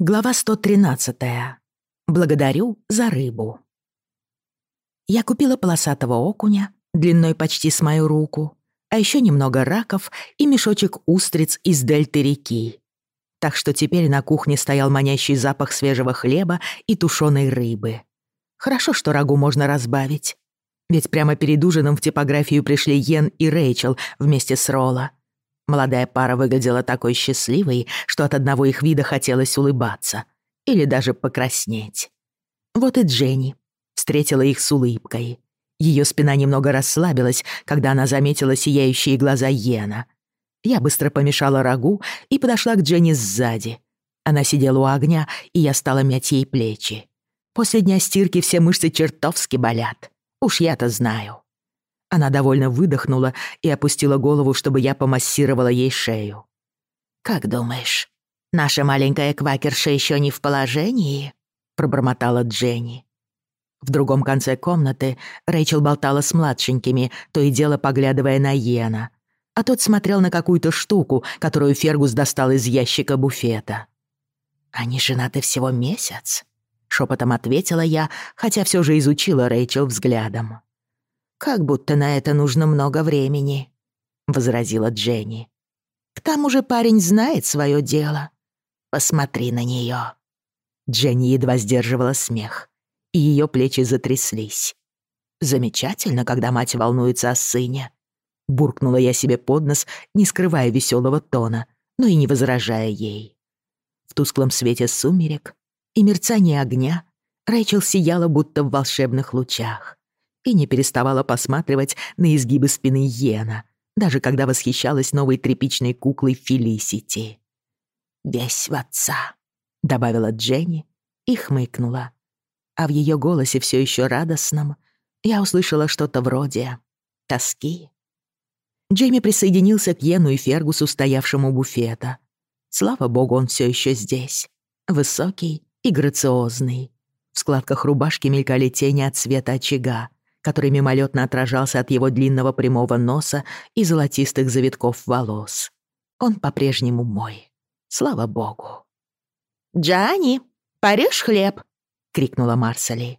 Глава 113. Благодарю за рыбу. Я купила полосатого окуня, длиной почти с мою руку, а еще немного раков и мешочек устриц из дельты реки. Так что теперь на кухне стоял манящий запах свежего хлеба и тушеной рыбы. Хорошо, что рагу можно разбавить. Ведь прямо перед ужином в типографию пришли Йен и Рэйчел вместе с Ролла. Молодая пара выглядела такой счастливой, что от одного их вида хотелось улыбаться или даже покраснеть. Вот и Дженни встретила их с улыбкой. Ее спина немного расслабилась, когда она заметила сияющие глаза Йена. Я быстро помешала рагу и подошла к Дженни сзади. Она сидела у огня, и я стала мять ей плечи. После дня стирки все мышцы чертовски болят. Уж я-то знаю. Она довольно выдохнула и опустила голову, чтобы я помассировала ей шею. «Как думаешь, наша маленькая квакерша еще не в положении?» — пробормотала Дженни. В другом конце комнаты Рэйчел болтала с младшенькими, то и дело поглядывая на Йена, а тот смотрел на какую-то штуку, которую Фергус достал из ящика буфета. «Они женаты всего месяц?» — шепотом ответила я, хотя все же изучила Рэйчел взглядом. «Как будто на это нужно много времени», — возразила Дженни. «К тому же парень знает свое дело. Посмотри на нее». Дженни едва сдерживала смех, и ее плечи затряслись. «Замечательно, когда мать волнуется о сыне», — буркнула я себе под нос, не скрывая веселого тона, но и не возражая ей. В тусклом свете сумерек и мерцании огня Рэйчел сияла будто в волшебных лучах и не переставала посматривать на изгибы спины Йена, даже когда восхищалась новой тряпичной куклой Фелисити. «Весь в отца», — добавила Дженни и хмыкнула. А в ее голосе все еще радостном я услышала что-то вроде тоски. Джейми присоединился к Йену и Фергусу, стоявшему у буфета. Слава богу, он все еще здесь. Высокий и грациозный. В складках рубашки мелькали тени от света очага, который мимолетно отражался от его длинного прямого носа и золотистых завитков волос. Он по-прежнему мой. Слава богу. «Джани, порежь хлеб!» — крикнула Марсали.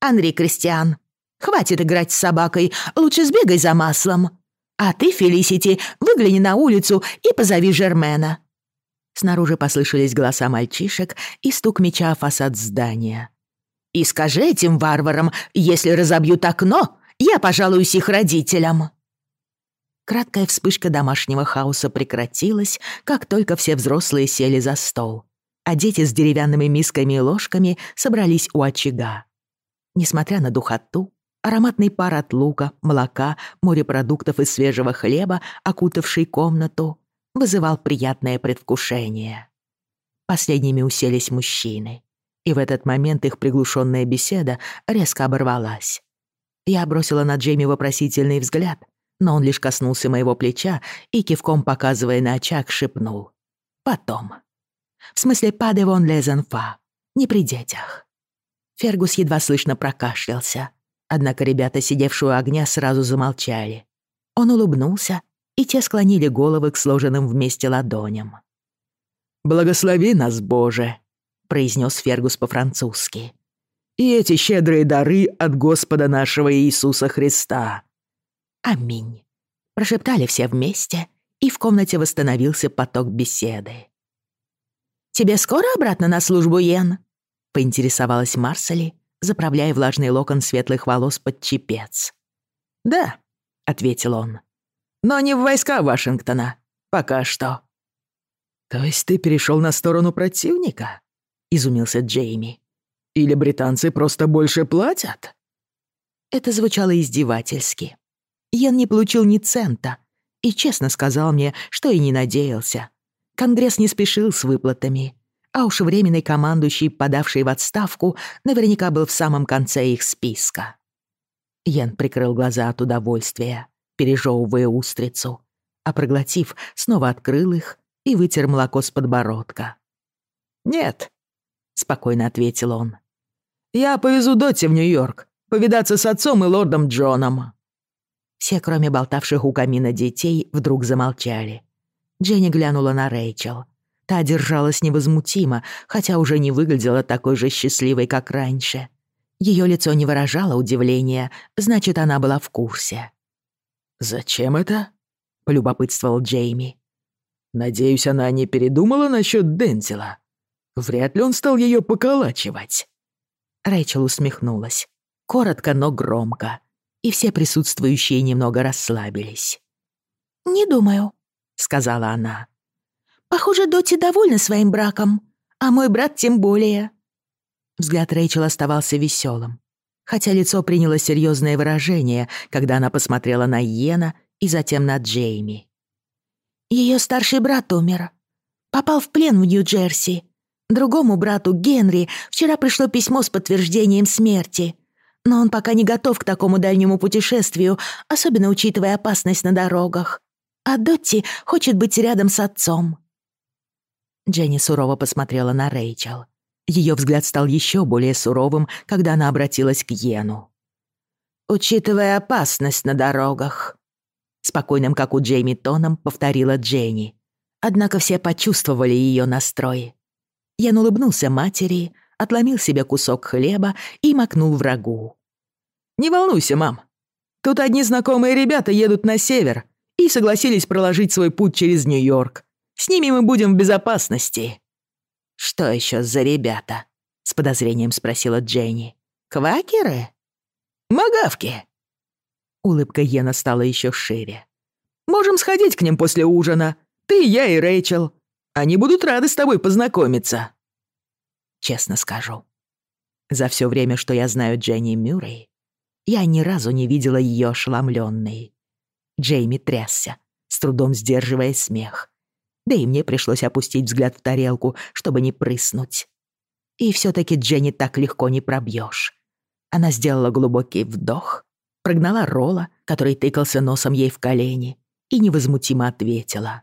«Андрей Кристиан, хватит играть с собакой, лучше сбегай за маслом. А ты, Фелисити, выгляни на улицу и позови Жермена». Снаружи послышались голоса мальчишек и стук меча о фасад здания. И скажи этим варварам, если разобьют окно, я пожалуюсь их родителям». Краткая вспышка домашнего хаоса прекратилась, как только все взрослые сели за стол, а дети с деревянными мисками и ложками собрались у очага. Несмотря на духоту, ароматный пар от лука, молока, морепродуктов и свежего хлеба, окутавший комнату, вызывал приятное предвкушение. Последними уселись мужчины и в этот момент их приглушенная беседа резко оборвалась. Я бросила на Джейми вопросительный взгляд, но он лишь коснулся моего плеча и, кивком показывая на очаг, шепнул. «Потом». В смысле, паде вон лезенфа. Не при детях. Фергус едва слышно прокашлялся. Однако ребята, сидевшие у огня, сразу замолчали. Он улыбнулся, и те склонили головы к сложенным вместе ладоням. «Благослови нас, Боже!» Произнес Фергус по-французски. «И эти щедрые дары от Господа нашего Иисуса Христа». «Аминь», — прошептали все вместе, и в комнате восстановился поток беседы. «Тебе скоро обратно на службу, Йен?» — поинтересовалась Марсели, заправляя влажный локон светлых волос под чепец. «Да», — ответил он. «Но не в войска Вашингтона. Пока что». «То есть ты перешел на сторону противника?» — изумился Джейми. «Или британцы просто больше платят?» Это звучало издевательски. Ян не получил ни цента и честно сказал мне, что и не надеялся. Конгресс не спешил с выплатами, а уж временный командующий, подавший в отставку, наверняка был в самом конце их списка. Ян прикрыл глаза от удовольствия, пережевывая устрицу, а проглотив, снова открыл их и вытер молоко с подбородка. «Нет, спокойно ответил он. «Я повезу Дотти в Нью-Йорк, повидаться с отцом и лордом Джоном». Все, кроме болтавших у камина детей, вдруг замолчали. Дженни глянула на Рэйчел. Та держалась невозмутимо, хотя уже не выглядела такой же счастливой, как раньше. Ее лицо не выражало удивления, значит, она была в курсе. «Зачем это?» — полюбопытствовал Джейми. «Надеюсь, она не передумала насчет Дензела. Вряд ли он стал ее поколачивать». Рэйчел усмехнулась. Коротко, но громко. И все присутствующие немного расслабились. «Не думаю», — сказала она. «Похоже, Доти довольна своим браком, а мой брат тем более». Взгляд Рэйчел оставался веселым, хотя лицо приняло серьезное выражение, когда она посмотрела на Йена и затем на Джейми. Ее старший брат умер. Попал в плен в Нью-Джерси. Другому брату, Генри, вчера пришло письмо с подтверждением смерти. Но он пока не готов к такому дальнему путешествию, особенно учитывая опасность на дорогах. А Дотти хочет быть рядом с отцом. Дженни сурово посмотрела на Рэйчел. Ее взгляд стал еще более суровым, когда она обратилась к Йену. «Учитывая опасность на дорогах», — спокойным, как у Джейми тоном, повторила Дженни. Однако все почувствовали ее настрой. Йен улыбнулся матери, отломил себе кусок хлеба и макнул врагу. «Не волнуйся, мам. Тут одни знакомые ребята едут на север и согласились проложить свой путь через Нью-Йорк. С ними мы будем в безопасности». «Что еще за ребята?» — с подозрением спросила Дженни. «Квакеры?» «Магавки». Улыбка Йена стала еще шире. «Можем сходить к ним после ужина. Ты, я и Рэйчел. Они будут рады с тобой познакомиться». Честно скажу, за все время, что я знаю Дженни Мюррей, я ни разу не видела ее ошеломленной. Джейми трясся, с трудом сдерживая смех. Да и мне пришлось опустить взгляд в тарелку, чтобы не прыснуть. И все таки Дженни так легко не пробьешь. Она сделала глубокий вдох, прогнала Ролла, который тыкался носом ей в колени, и невозмутимо ответила.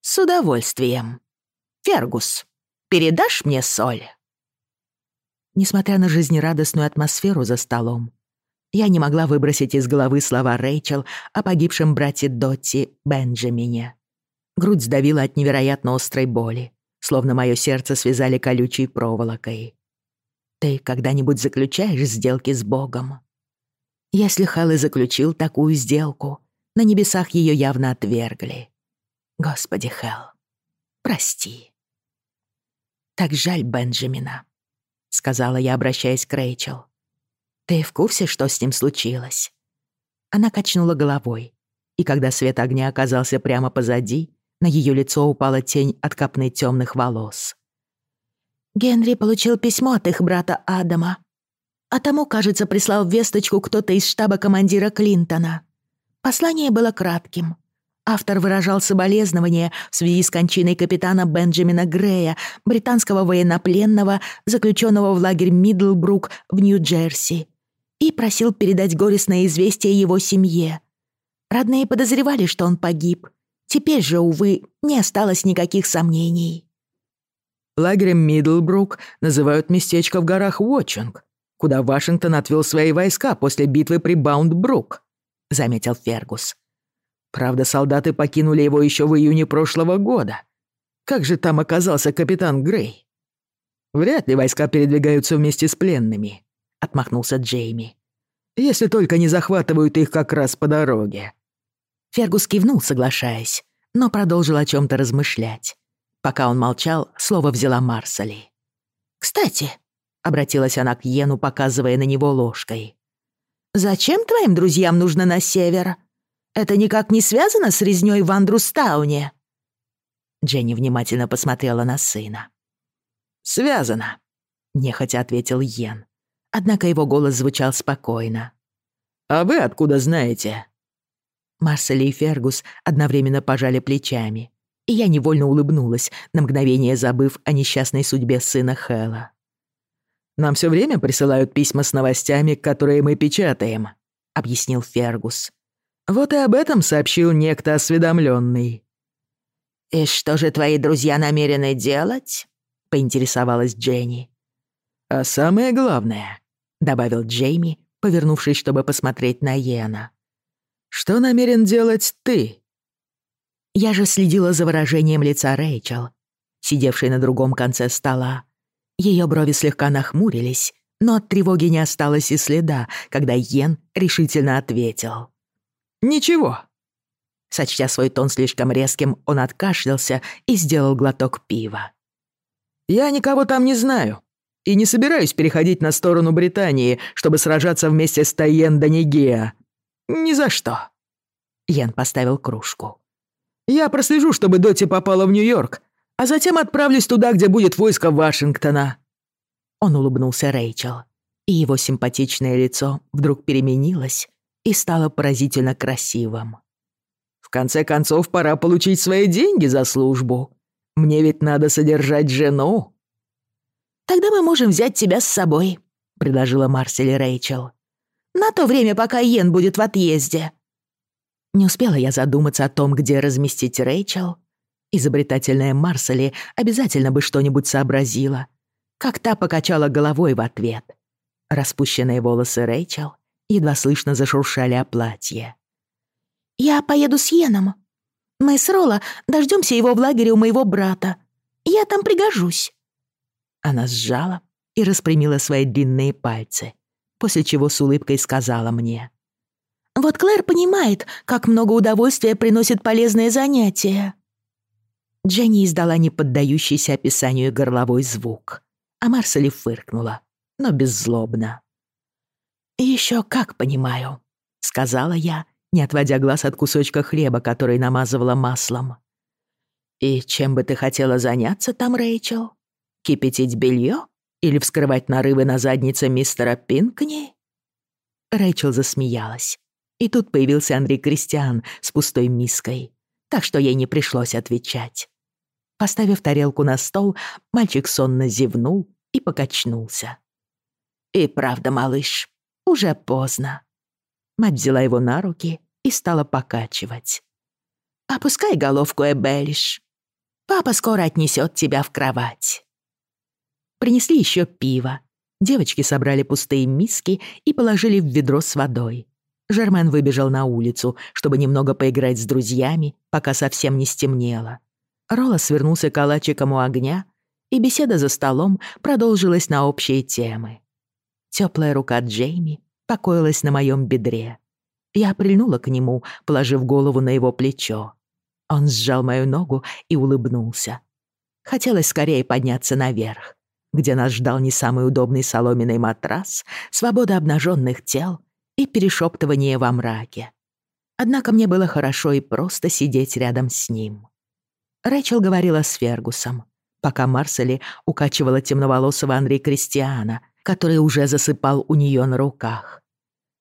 «С удовольствием. Фергус, передашь мне соль?» Несмотря на жизнерадостную атмосферу за столом, я не могла выбросить из головы слова Рэйчел о погибшем брате Дотти Бенджамине. Грудь сдавила от невероятно острой боли, словно мое сердце связали колючей проволокой. Ты когда-нибудь заключаешь сделки с Богом? Если Хэл и заключил такую сделку, на небесах ее явно отвергли. Господи, Хэл, прости. Так жаль Бенджамина, сказала я, обращаясь к Рэйчел. Ты в курсе, что с ним случилось? Она качнула головой, и когда свет огня оказался прямо позади, на ее лицо упала тень от копны темных волос. Генри получил письмо от их брата Адама. А тому, кажется, прислал весточку кто-то из штаба командира Клинтона. Послание было кратким. Автор выражал соболезнования в связи с кончиной капитана Бенджамина Грея, британского военнопленного, заключенного в лагерь Мидлбрук в Нью-Джерси, и просил передать горестное известие его семье. Родные подозревали, что он погиб. Теперь же, увы, не осталось никаких сомнений. Лагерем Мидлбрук называют местечко в горах Уотчинг, куда Вашингтон отвел свои войска после битвы при Баундбрук», — заметил Фергус. «Правда, солдаты покинули его еще в июне прошлого года. Как же там оказался капитан Грей?» «Вряд ли войска передвигаются вместе с пленными», — отмахнулся Джейми. «Если только не захватывают их как раз по дороге». Фергус кивнул, соглашаясь, но продолжил о чем то размышлять. Пока он молчал, слово взяла Марсали. «Кстати», — обратилась она к Йену, показывая на него ложкой. «Зачем твоим друзьям нужно на север? Это никак не связано с резнёй в Андрустауне?» Дженни внимательно посмотрела на сына. «Связано», — нехотя ответил Йен. Однако его голос звучал спокойно. «А вы откуда знаете?» Марсели и Фергус одновременно пожали плечами, и я невольно улыбнулась, на мгновение забыв о несчастной судьбе сына Хэла. Нам все время присылают письма с новостями, которые мы печатаем», — объяснил Фергус. «Вот и об этом сообщил некто осведомленный. «И что же твои друзья намерены делать?» — поинтересовалась Дженни. «А самое главное», — добавил Джейми, повернувшись, чтобы посмотреть на Йена. «Что намерен делать ты?» Я же следила за выражением лица Рэйчел сидевшей на другом конце стола. Ее брови слегка нахмурились, но от тревоги не осталось и следа, когда Йен решительно ответил. «Ничего». Сочтя свой тон слишком резким, он откашлялся и сделал глоток пива. «Я никого там не знаю и не собираюсь переходить на сторону Британии, чтобы сражаться вместе с Тайен Данигеа. Ни за что». Йен поставил кружку. «Я прослежу, чтобы Доти попала в Нью-Йорк, а затем отправлюсь туда, где будет войско Вашингтона». Он улыбнулся Рэйчел, и его симпатичное лицо вдруг переменилось и стало поразительно красивым. «В конце концов, пора получить свои деньги за службу. Мне ведь надо содержать жену». «Тогда мы можем взять тебя с собой», — предложила Марсель Рэйчел. «На то время, пока Йен будет в отъезде». Не успела я задуматься о том, где разместить Рэйчел. Изобретательная Марсели обязательно бы что-нибудь сообразила — как та покачала головой в ответ. Распущенные волосы Рэйчел едва слышно зашуршали о платье. «Я поеду с Йеном. Мы с Ролла дождемся его в лагере у моего брата. Я там пригожусь». Она сжала и распрямила свои длинные пальцы, после чего с улыбкой сказала мне. «Вот Клэр понимает, как много удовольствия приносит полезное занятие». Дженни издала неподдающийся описанию горловой звук а Марсели фыркнула, но беззлобно. «Ещё как понимаю», — сказала я, не отводя глаз от кусочка хлеба, который намазывала маслом. «И чем бы ты хотела заняться там, Рэйчел? Кипятить белье или вскрывать нарывы на заднице мистера Пинкни?» Рэйчел засмеялась. И тут появился Андрей Кристиан с пустой миской, так что ей не пришлось отвечать. Поставив тарелку на стол, мальчик сонно зевнул и покачнулся. «И правда, малыш, уже поздно». Мать взяла его на руки и стала покачивать. «Опускай головку, Эбелиш. Папа скоро отнесет тебя в кровать». Принесли еще пиво. Девочки собрали пустые миски и положили в ведро с водой. Жермен выбежал на улицу, чтобы немного поиграть с друзьями, пока совсем не стемнело. Ролла свернулся калачиком у огня, и беседа за столом продолжилась на общие темы. Теплая рука Джейми покоилась на моем бедре. Я прильнула к нему, положив голову на его плечо. Он сжал мою ногу и улыбнулся. Хотелось скорее подняться наверх, где нас ждал не самый удобный соломенный матрас, свобода обнаженных тел и перешептывание во мраке. Однако мне было хорошо и просто сидеть рядом с ним. Рэчел говорила с Фергусом, пока Марсели укачивала темноволосого Андрея Кристиана, который уже засыпал у нее на руках.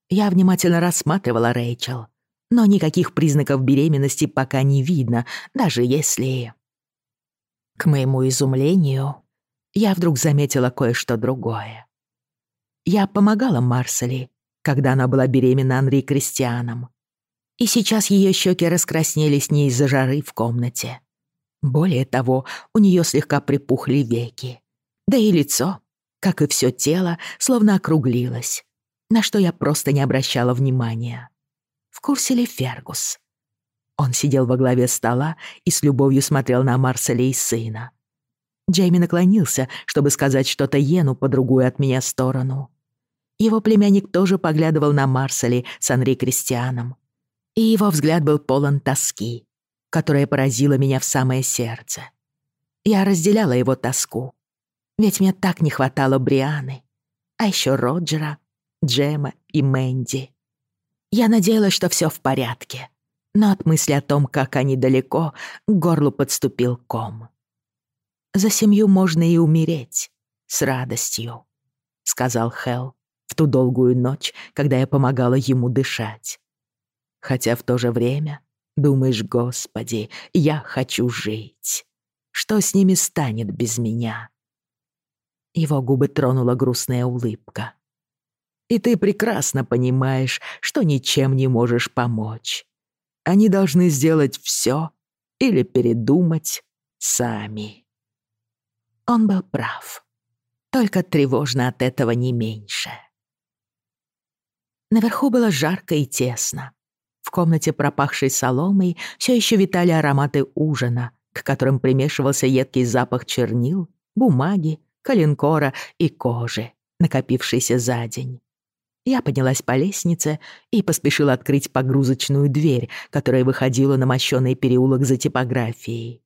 Я внимательно рассматривала Рэйчел, но никаких признаков беременности пока не видно, даже если... К моему изумлению, я вдруг заметила кое-что другое. Я помогала Марсели, когда она была беременна Анри Кристианом. И сейчас ее щеки раскраснелись не из-за жары в комнате, более того, у нее слегка припухли веки. Да и лицо, как и все тело, словно округлилось, на что я просто не обращала внимания. В курсе ли Фергус? Он сидел во главе стола и с любовью смотрел на Марселя и сына. Джейми наклонился, чтобы сказать что-то Йену по другую от меня сторону. Его племянник тоже поглядывал на Марсели с Анри Кристианом. И его взгляд был полон тоски которая поразила меня в самое сердце. Я разделяла его тоску, ведь мне так не хватало Брианы, а еще Роджера, Джема и Мэнди. Я надеялась, что все в порядке, но от мысли о том, как они далеко, к горлу подступил ком. «За семью можно и умереть, с радостью», — сказал Хелл в ту долгую ночь, когда я помогала ему дышать. Хотя в то же время Думаешь, Господи, я хочу жить. Что с ними станет без меня?» Его губы тронула грустная улыбка. «И ты прекрасно понимаешь, что ничем не можешь помочь. Они должны сделать все или передумать сами». Он был прав. Только тревожно от этого не меньше. Наверху было жарко и тесно. В комнате, пропахшей соломой, все еще витали ароматы ужина, к которым примешивался едкий запах чернил, бумаги, коленкора и кожи, накопившейся за день. Я поднялась по лестнице и поспешила открыть погрузочную дверь, которая выходила на мощёный переулок за типографией.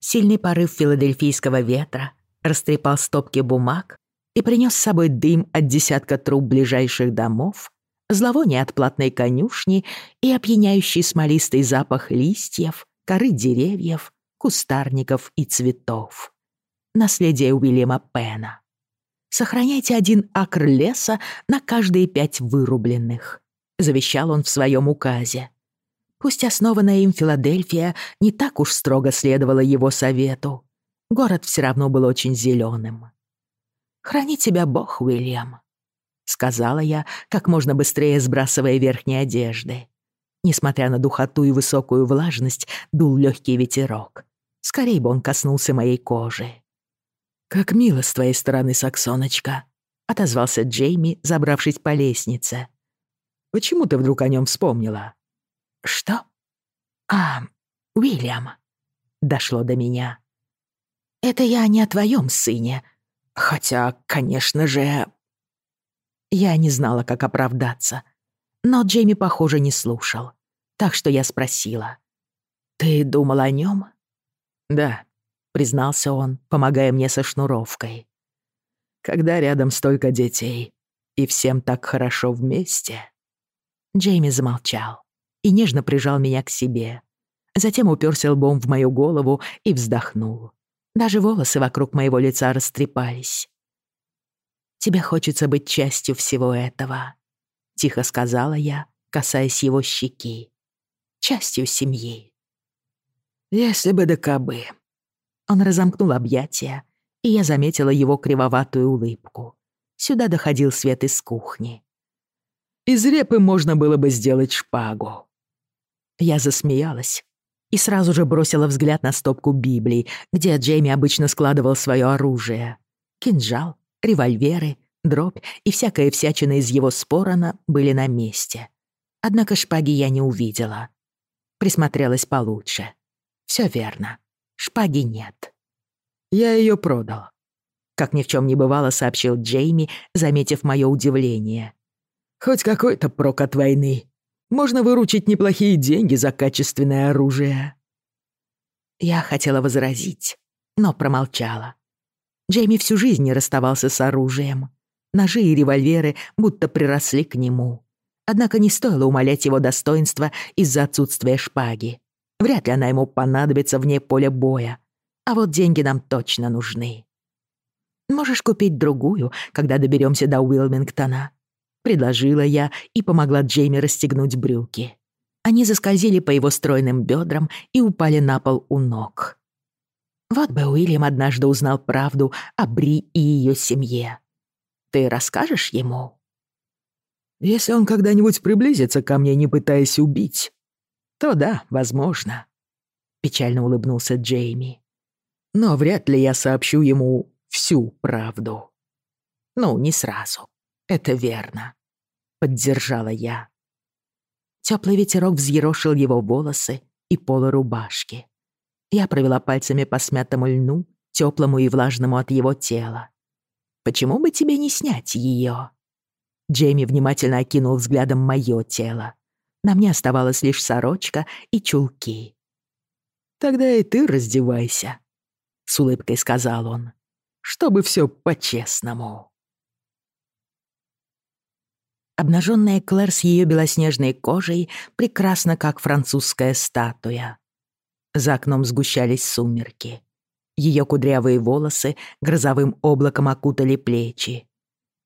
Сильный порыв филадельфийского ветра растрепал стопки бумаг и принес с собой дым от десятка труб ближайших домов, зловоние от платной конюшни и опьяняющий смолистый запах листьев, коры деревьев, кустарников и цветов. Наследие Уильяма Пена. Сохраняйте один акр леса на каждые пять вырубленных», — завещал он в своем указе. Пусть основанная им Филадельфия не так уж строго следовала его совету. Город все равно был очень зеленым. «Храни тебя Бог, Уильям», — сказала я, как можно быстрее сбрасывая верхние одежды. Несмотря на духоту и высокую влажность, дул легкий ветерок. Скорей бы он коснулся моей кожи. «Как мило с твоей стороны, Саксоночка», — отозвался Джейми, забравшись по лестнице. «Почему ты вдруг о нем вспомнила?» «Что?» «А, Уильям», — дошло до меня. «Это я не о твоем сыне. Хотя, конечно же...» Я не знала, как оправдаться. Но Джейми, похоже, не слушал. Так что я спросила. «Ты думал о нем? «Да», признался он, помогая мне со шнуровкой. «Когда рядом столько детей, и всем так хорошо вместе...» Джейми замолчал и нежно прижал меня к себе. Затем уперся лбом в мою голову и вздохнул. Даже волосы вокруг моего лица растрепались. «Тебе хочется быть частью всего этого», — тихо сказала я, касаясь его щеки. «Частью семьи». «Если бы да кабы», он разомкнул объятия, и я заметила его кривоватую улыбку. Сюда доходил свет из кухни. Из репы можно было бы сделать шпагу. Я засмеялась и сразу же бросила взгляд на стопку Библий, где Джейми обычно складывал свое оружие. Кинжал, револьверы, дробь и всякая всячина из его спорона были на месте. Однако шпаги я не увидела. Присмотрелась получше. Все верно. Шпаги нет. Я ее продал. Как ни в чем не бывало, сообщил Джейми, заметив мое удивление. Хоть какой-то прок от войны. Можно выручить неплохие деньги за качественное оружие. Я хотела возразить, но промолчала. Джейми всю жизнь не расставался с оружием. Ножи и револьверы будто приросли к нему. Однако не стоило умалять его достоинства из-за отсутствия шпаги. Вряд ли она ему понадобится вне поля боя. А вот деньги нам точно нужны. Можешь купить другую, когда доберемся до Уилмингтона. Предложила я и помогла Джейми расстегнуть брюки. Они заскользили по его стройным бедрам и упали на пол у ног. Вот бы Уильям однажды узнал правду о Бри и ее семье. Ты расскажешь ему? Если он когда-нибудь приблизится ко мне, не пытаясь убить, то да, возможно. Печально улыбнулся Джейми. Но вряд ли я сообщу ему всю правду. Ну, не сразу. Это верно. Поддержала я. Теплый ветерок взъерошил его волосы и полы рубашки. Я провела пальцами по смятому льну, теплому и влажному от его тела. «Почему бы тебе не снять ее?» Джейми внимательно окинул взглядом мое тело. На мне оставалась лишь сорочка и чулки. «Тогда и ты раздевайся», — с улыбкой сказал он, «чтобы все по-честному». Обнаженная Клэр с ее белоснежной кожей прекрасна, как французская статуя. За окном сгущались сумерки. Ее кудрявые волосы грозовым облаком окутали плечи.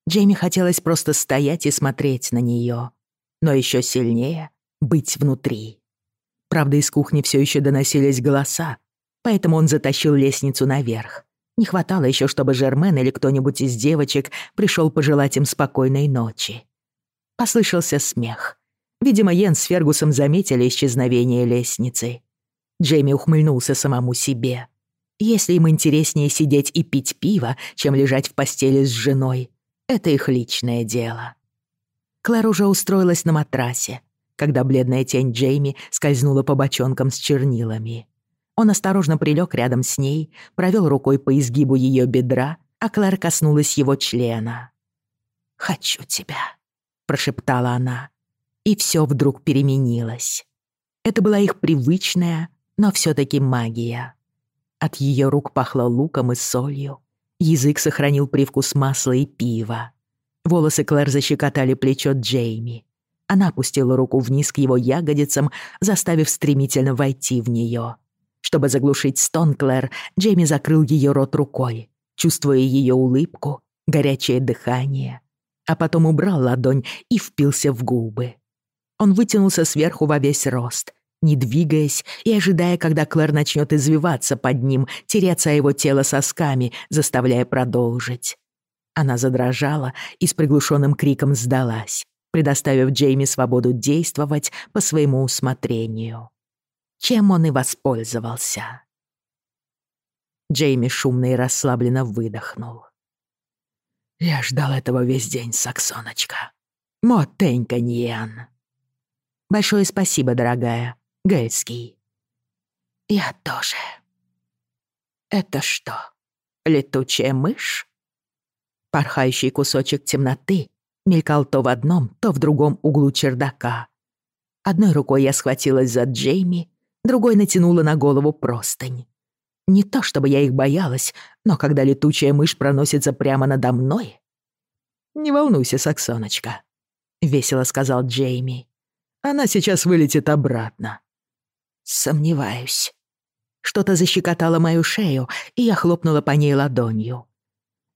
Джейми хотелось просто стоять и смотреть на нее, но еще сильнее быть внутри. Правда, из кухни все еще доносились голоса, поэтому он затащил лестницу наверх. Не хватало еще, чтобы Жермен или кто-нибудь из девочек пришел пожелать им спокойной ночи. Послышался смех. Видимо, Йен с Фергусом заметили исчезновение лестницы. Джейми ухмыльнулся самому себе. Если им интереснее сидеть и пить пиво, чем лежать в постели с женой, это их личное дело. Клэр уже устроилась на матрасе, когда бледная тень Джейми скользнула по бочонкам с чернилами. Он осторожно прилег рядом с ней, провел рукой по изгибу ее бедра, а Клэр коснулась его члена. «Хочу тебя», — прошептала она. И все вдруг переменилось. Это была их привычная, но все таки магия. От ее рук пахло луком и солью. Язык сохранил привкус масла и пива. Волосы Клэр защекотали плечо Джейми. Она опустила руку вниз к его ягодицам, заставив стремительно войти в нее. Чтобы заглушить стон Клэр, Джейми закрыл ее рот рукой, чувствуя ее улыбку, горячее дыхание, а потом убрал ладонь и впился в губы. Он вытянулся сверху во весь рост, не двигаясь и ожидая, когда Клэр начнет извиваться под ним, тереться о его тело сосками, заставляя продолжить. Она задрожала и с приглушенным криком сдалась, предоставив Джейми свободу действовать по своему усмотрению. Чем он и воспользовался. Джейми шумно и расслабленно выдохнул. «Я ждал этого весь день, Саксоночка. Мотенька Ньян». «Большое спасибо, дорогая», Гельский. Я тоже. Это что, летучая мышь? Порхающий кусочек темноты мелькал то в одном, то в другом углу чердака. Одной рукой я схватилась за Джейми, другой натянула на голову простынь. Не то чтобы я их боялась, но когда летучая мышь проносится прямо надо мной... «Не волнуйся, Саксоночка», — весело сказал Джейми. «Она сейчас вылетит обратно. Сомневаюсь. Что-то защекотало мою шею, и я хлопнула по ней ладонью.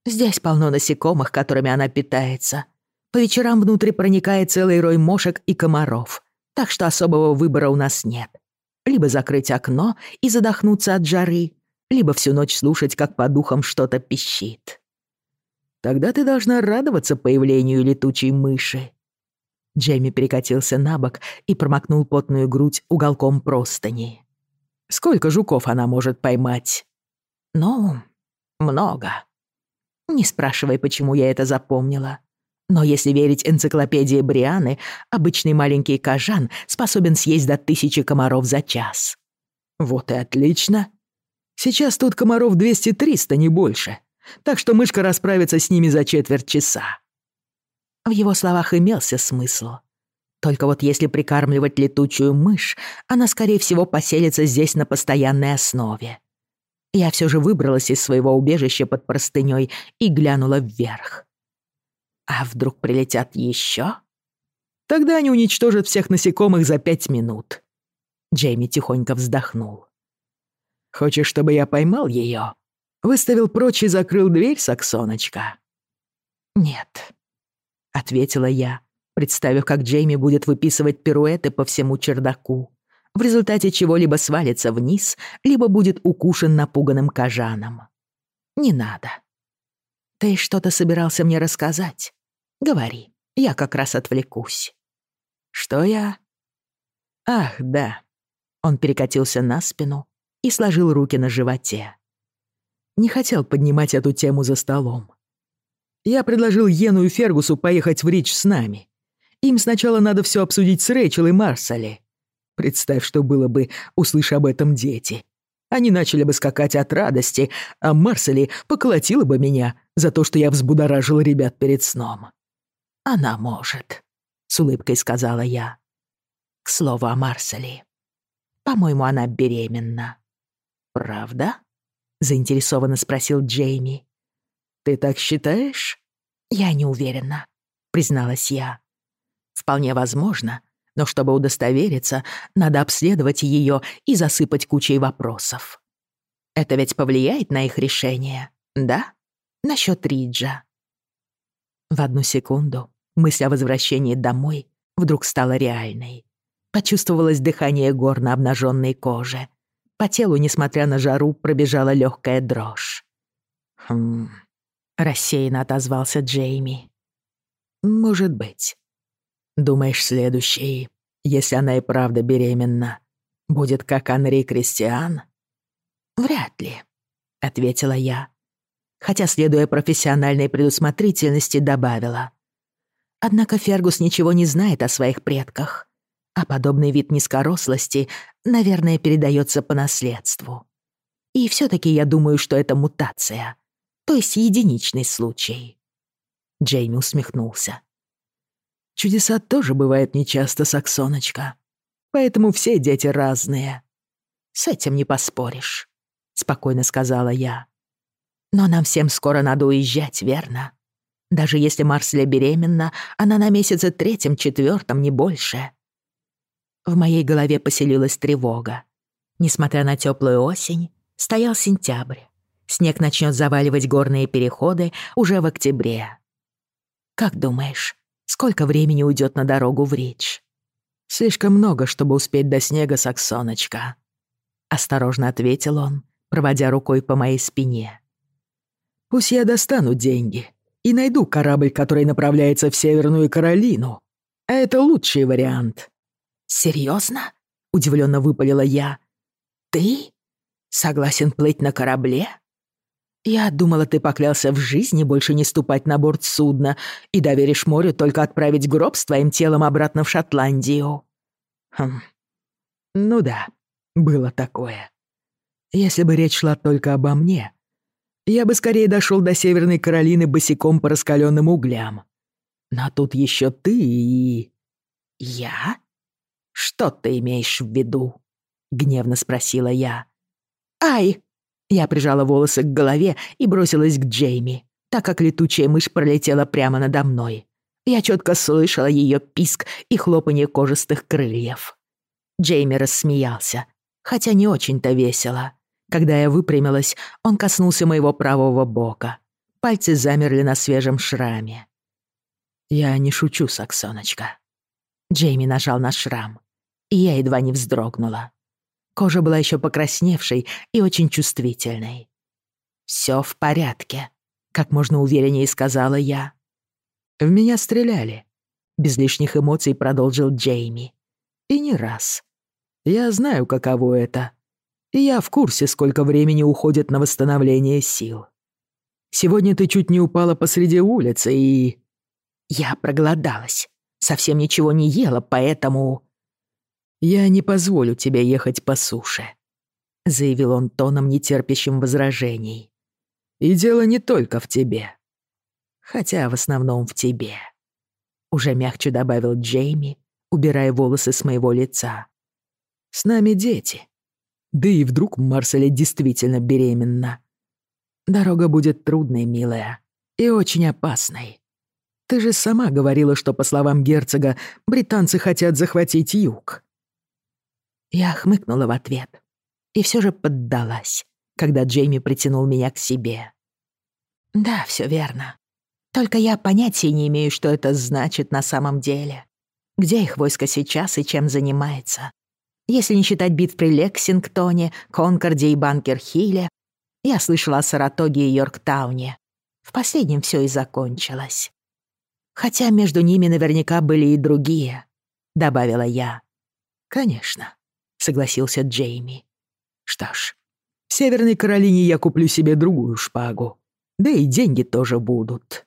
Здесь полно насекомых, которыми она питается. По вечерам внутрь проникает целый рой мошек и комаров, так что особого выбора у нас нет. Либо закрыть окно и задохнуться от жары, либо всю ночь слушать, как по духам что-то пищит. Тогда ты должна радоваться появлению летучей мыши. Джейми перекатился на бок и промокнул потную грудь уголком простыни. «Сколько жуков она может поймать?» «Ну, много. Не спрашивай, почему я это запомнила. Но если верить энциклопедии Брианы, обычный маленький кожан способен съесть до тысячи комаров за час». «Вот и отлично. Сейчас тут комаров 200-300, не больше. Так что мышка расправится с ними за четверть часа». В его словах имелся смысл. Только вот если прикармливать летучую мышь, она, скорее всего, поселится здесь на постоянной основе. Я все же выбралась из своего убежища под простыней и глянула вверх. А вдруг прилетят еще? Тогда они уничтожат всех насекомых за пять минут. Джейми тихонько вздохнул. Хочешь, чтобы я поймал ее? Выставил прочь и закрыл дверь, Саксоночка? Нет, — ответила я, представив, как Джейми будет выписывать пируэты по всему чердаку, в результате чего либо свалится вниз, либо будет укушен напуганным кожаном. «Не надо. Ты что-то собирался мне рассказать? Говори, я как раз отвлекусь». «Что я?» «Ах, да». Он перекатился на спину и сложил руки на животе. Не хотел поднимать эту тему за столом. Я предложил Йену и Фергусу поехать в Рич с нами. Им сначала надо все обсудить с Рэйчел и Марсали. Представь, что было бы, услышь об этом дети. Они начали бы скакать от радости, а Марсали поколотила бы меня за то, что я взбудоражил ребят перед сном. «Она может», — с улыбкой сказала я. «К слову о Марсали. По-моему, она беременна». «Правда?» — заинтересованно спросил Джейми. «Ты так считаешь?» «Я не уверена», — призналась я. «Вполне возможно, но чтобы удостовериться, надо обследовать ее и засыпать кучей вопросов. Это ведь повлияет на их решение, да? Насчёт Риджа». В одну секунду мысль о возвращении домой вдруг стала реальной. Почувствовалось дыхание гор на обнаженной коже. По телу, несмотря на жару, пробежала легкая дрожь. Хм, Рассеянно отозвался Джейми. «Может быть. Думаешь, следующий, если она и правда беременна, будет как Анри Кристиан?» «Вряд ли», — ответила я, хотя, следуя профессиональной предусмотрительности, добавила. «Однако Фергус ничего не знает о своих предках. А подобный вид низкорослости, наверное, передается по наследству. И все-таки я думаю, что это мутация, то есть единичный случай. Джейми усмехнулся. Чудеса тоже бывают нечасто, Саксоночка. Поэтому все дети разные. С этим не поспоришь, спокойно сказала я. Но нам всем скоро надо уезжать, верно? Даже если Марселя беременна, она на месяце третьем-четвертом, не больше. В моей голове поселилась тревога. Несмотря на теплую осень, стоял сентябрь. Снег начнет заваливать горные переходы уже в октябре. Как думаешь, сколько времени уйдет на дорогу в Рич? Слишком много, чтобы успеть до снега, Саксоночка. Осторожно ответил он, проводя рукой по моей спине. Пусть я достану деньги и найду корабль, который направляется в Северную Каролину. А это лучший вариант. Серьезно? Удивленно выпалила я. Ты согласен плыть на корабле? Я думала, ты поклялся в жизни больше не ступать на борт судна и доверишь морю только отправить гроб с твоим телом обратно в Шотландию. Хм. Ну да, было такое. Если бы речь шла только обо мне, я бы скорее дошел до Северной Каролины босиком по раскаленным углям. Но тут еще ты и... Я? Что ты имеешь в виду? Гневно спросила я. Ай! Я прижала волосы к голове и бросилась к Джейми, так как летучая мышь пролетела прямо надо мной. Я четко слышала ее писк и хлопанье кожистых крыльев. Джейми рассмеялся, хотя не очень-то весело. Когда я выпрямилась, он коснулся моего правого бока. Пальцы замерли на свежем шраме. «Я не шучу, Саксоночка». Джейми нажал на шрам, и я едва не вздрогнула. Кожа была еще покрасневшей и очень чувствительной. «Всё в порядке», — как можно увереннее сказала я. «В меня стреляли», — без лишних эмоций продолжил Джейми. «И не раз. Я знаю, каково это и я в курсе, сколько времени уходит на восстановление сил. Сегодня ты чуть не упала посреди улицы и...» «Я проголодалась, совсем ничего не ела, поэтому...» «Я не позволю тебе ехать по суше», — заявил он тоном, нетерпящим возражений. «И дело не только в тебе. Хотя в основном в тебе», — уже мягче добавил Джейми, убирая волосы с моего лица. «С нами дети, да и вдруг Марселя действительно беременна. Дорога будет трудной, милая, и очень опасной. Ты же сама говорила, что, по словам герцога, британцы хотят захватить юг. Я хмыкнула в ответ и все же поддалась, когда Джейми притянул меня к себе. Да, все верно. Только я понятия не имею, что это значит на самом деле. Где их войско сейчас и чем занимается? Если не считать битв при Лексингтоне, Конкорде и Банкер-Хилле, я слышала о Саратоге и Йорктауне. В последнем все и закончилось. Хотя между ними наверняка были и другие, добавила я. Конечно, согласился Джейми. Что ж, в Северной Каролине я куплю себе другую шпагу. Да и деньги тоже будут.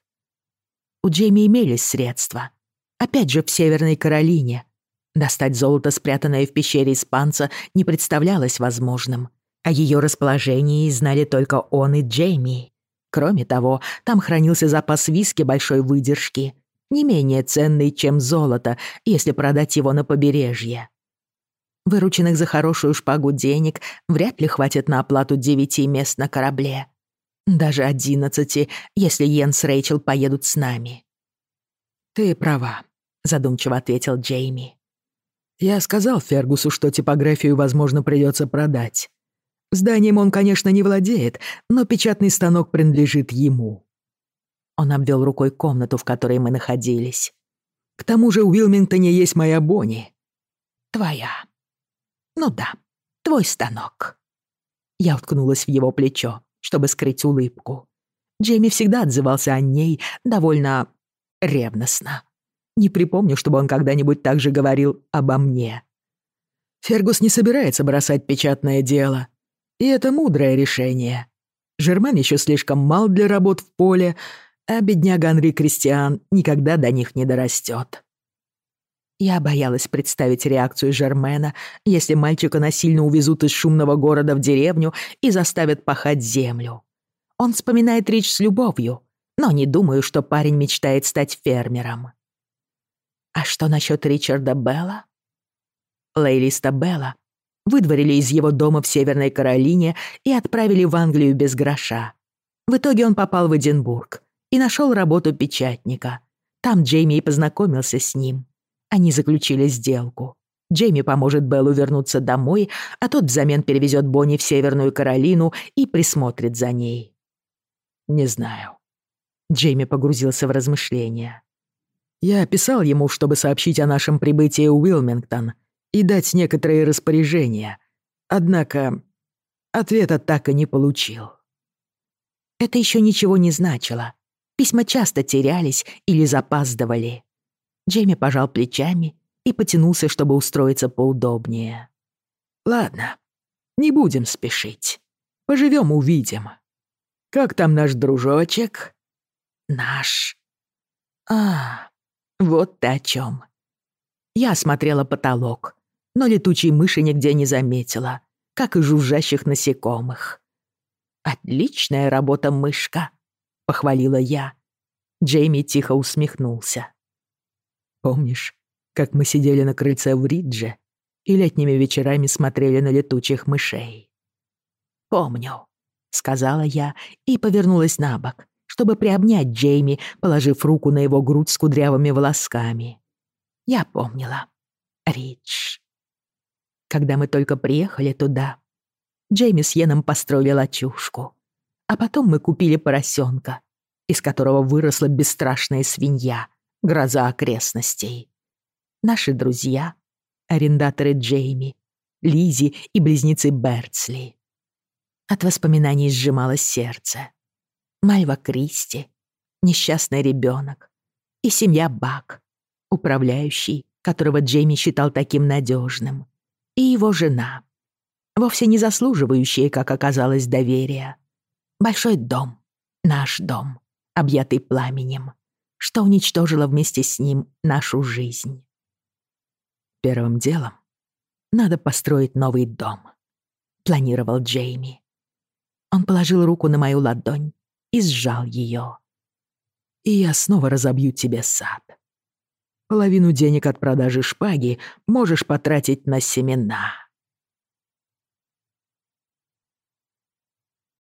У Джейми имелись средства. Опять же, в Северной Каролине, Достать золото, спрятанное в пещере испанца, не представлялось возможным. О ее расположении знали только он и Джейми. Кроме того, там хранился запас виски большой выдержки, не менее ценный, чем золото, если продать его на побережье. Вырученных за хорошую шпагу денег вряд ли хватит на оплату девяти мест на корабле. Даже одиннадцати, если Йен с Рэйчел поедут с нами. «Ты права», — задумчиво ответил Джейми. Я сказал Фергусу, что типографию, возможно, придется продать. Зданием он, конечно, не владеет, но печатный станок принадлежит ему. Он обвел рукой комнату, в которой мы находились. К тому же в Уилмингтоне есть моя Бонни. Твоя. Ну да, твой станок. Я уткнулась в его плечо, чтобы скрыть улыбку. Джейми всегда отзывался о ней довольно ревностно. Не припомню, чтобы он когда-нибудь так же говорил обо мне. Фергус не собирается бросать печатное дело. И это мудрое решение. Жермен еще слишком мал для работ в поле, а бедняга Анри Кристиан никогда до них не дорастет. Я боялась представить реакцию Жермена, если мальчика насильно увезут из шумного города в деревню и заставят пахать землю. Он вспоминает речь с любовью, но не думаю, что парень мечтает стать фермером. А что насчет Ричарда Белла? Лейлиста Белла выдворили из его дома в Северной Каролине и отправили в Англию без гроша. В итоге он попал в Эдинбург и нашел работу печатника. Там Джейми и познакомился с ним. Они заключили сделку. Джейми поможет Беллу вернуться домой, а тот взамен перевезет Бонни в Северную Каролину и присмотрит за ней. Не знаю. Джейми погрузился в размышления. Я писал ему, чтобы сообщить о нашем прибытии в Уилмингтон и дать некоторые распоряжения. Однако ответа так и не получил. Это еще ничего не значило. Письма часто терялись или запаздывали. Джейми пожал плечами и потянулся, чтобы устроиться поудобнее. «Ладно, не будем спешить. Поживем, увидим. Как там наш дружочек?» «Наш. А, вот ты о чем. Я осмотрела потолок, но летучей мыши нигде не заметила, как и жужжащих насекомых. «Отличная работа, мышка», — похвалила я. Джейми тихо усмехнулся. Помнишь, как мы сидели на крыльце в Ридже и летними вечерами смотрели на летучих мышей? Помню, сказала я и повернулась на бок, чтобы приобнять Джейми, положив руку на его грудь с кудрявыми волосками. Я помнила. Ридж. Когда мы только приехали туда, Джейми с Йеном построили лачушку. А потом мы купили поросенка, из которого выросла бесстрашная свинья — гроза окрестностей. Наши друзья, арендаторы Джейми, Лизи и близнецы Берцли. От воспоминаний сжималось сердце. Мальва Кристи, несчастный ребенок и семья Бак, управляющий, которого Джейми считал таким надежным, и его жена, вовсе не заслуживающая, как оказалось, доверия. Большой дом, наш дом, объятый пламенем что уничтожило вместе с ним нашу жизнь. Первым делом надо построить новый дом, планировал Джейми. Он положил руку на мою ладонь и сжал ее. И я снова разобью тебе сад. Половину денег от продажи шпаги можешь потратить на семена.